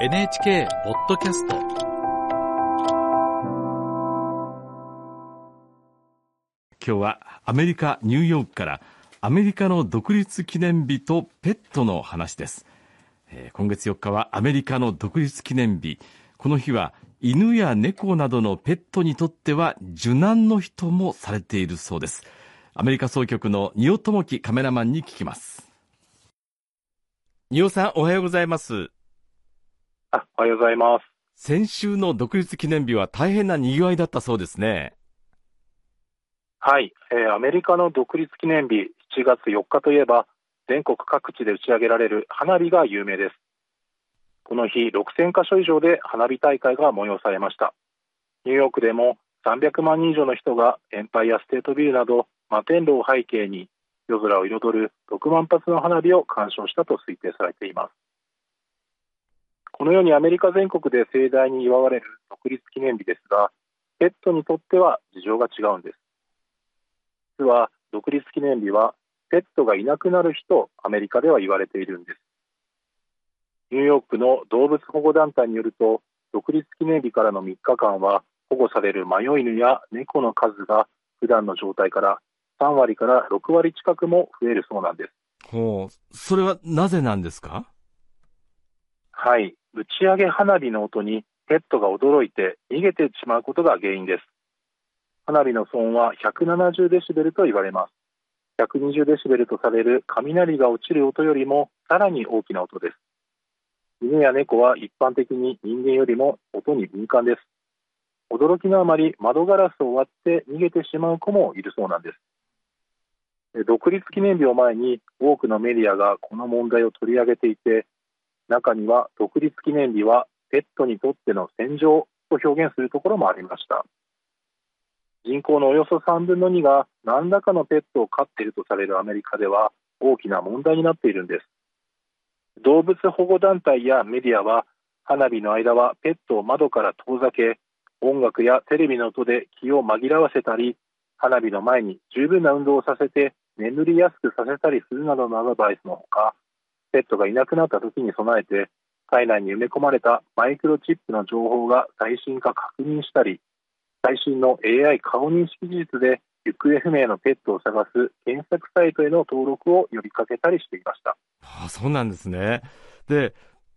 NHK ポッドキャスト。今日はアメリカ・ニューヨークからアメリカの独立記念日とペットの話です、えー今月4日はアメリカの独立記念日。この日は犬や猫などのペットにとっては受難の日ともされているそうです。アメリカ総局の仁尾智樹カメラマンに聞きます。仁尾さんおはようございますあ、おはようございます。先週の独立記念日は大変な賑わいだったそうですねはい、えーアメリカの独立記念日7月4日といえば、全国各地で打ち上げられる花火が有名です。この日、6000カ所以上で花火大会が催されました。ニューヨークでも300万人以上の人がエンパイアステートビルなど摩天楼を背景に夜空を彩る6万発の花火を鑑賞したと推定されています。このようにアメリカ全国で盛大に祝われる独立記念日ですが、ペットにとっては事情が違うんです。実は独立記念日はペットがいなくなる日とアメリカでは言われているんです。ニューヨークの動物保護団体によると、独立記念日からの3日間は保護される迷い犬や猫の数が普段の状態から3割から6割近くも増えるそうなんです。ほうそれはなぜなんですか？はい、打ち上げ花火の音にペットが驚いて逃げてしまうことが原因です。花火の騒音は170デシベルと言われます。120デシベルとされる雷が落ちる音よりもさらに大きな音です。犬や猫は一般的に人間よりも音に敏感です。驚きのあまり窓ガラスを割って逃げてしまう子もいるそうなんです。独立記念日を前に多くのメディアがこの問題を取り上げていて、中には独立記念日はペットにとっての戦場と表現するところもありました。人口のおよそ3分の2が何らかのペットを飼っているとされるアメリカでは大きな問題になっているんです。動物保護団体やメディアは花火の間はペットを窓から遠ざけ音楽やテレビの音で気を紛らわせたり花火の前に十分な運動をさせて眠りやすくさせたりするなどのアドバイスのほかペットがいなくなった時に備えて体内に埋め込まれたマイクロチップの情報が最新か確認したり最新の AI 顔認識技術で行方不明のペットを探す検索サイトへの登録を呼びかけたりしていました。ああそうなんですね。で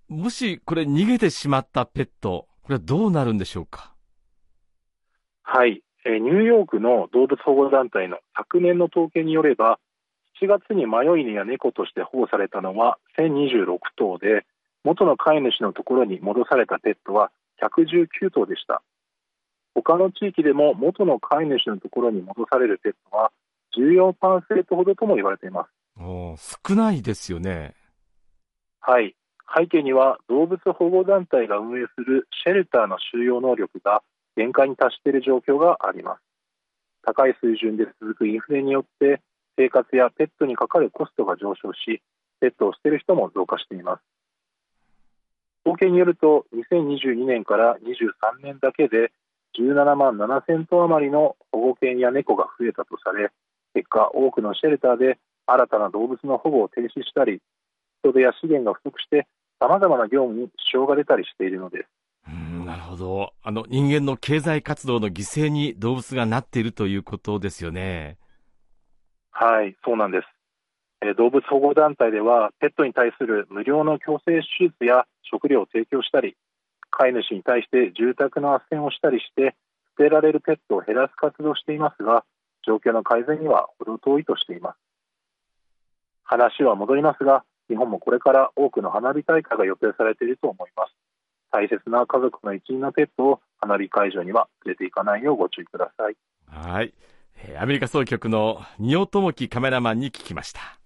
もしこれ逃げてしまったペットこれはどうなるんでしょうか？はい、えーニューヨークの動物保護団体の昨年の統計によれば7月に迷い犬や猫として保護されたのは1026頭で元の飼い主のところに戻されたペットは119頭でした。他の地域でも元の飼い主のところに戻されるペットは14%ほどとも言われています。お少ないですよね。はい。背景には動物保護団体が運営するシェルターの収容能力が限界に達している状況があります。高い水準で続くインフレによって生活やペットにかかるコストが上昇しペットを捨てる人も増加しています。統計によると2022年から23年だけで17万7000頭余りの保護犬や猫が増えたとされ結果多くのシェルターで新たな動物の保護を停止したり人手や資源が不足してさまざまな業務に支障が出たりしているのです。なるほど。あの人間の経済活動の犠牲に動物がなっているということですよね。はい、そうなんです。え動物保護団体では、ペットに対する無料の強制手術や食料を提供したり、飼い主に対して住宅の斡旋をしたりして、捨てられるペットを減らす活動をしていますが、状況の改善には程遠いとしています。話は戻りますが、日本もこれから多くの花火大会が予定されていると思います。大切な家族の一員のペットを花火会場には連れて行かないようご注意ください。はいアメリカ総局の仁尾智樹カメラマンに聞きました。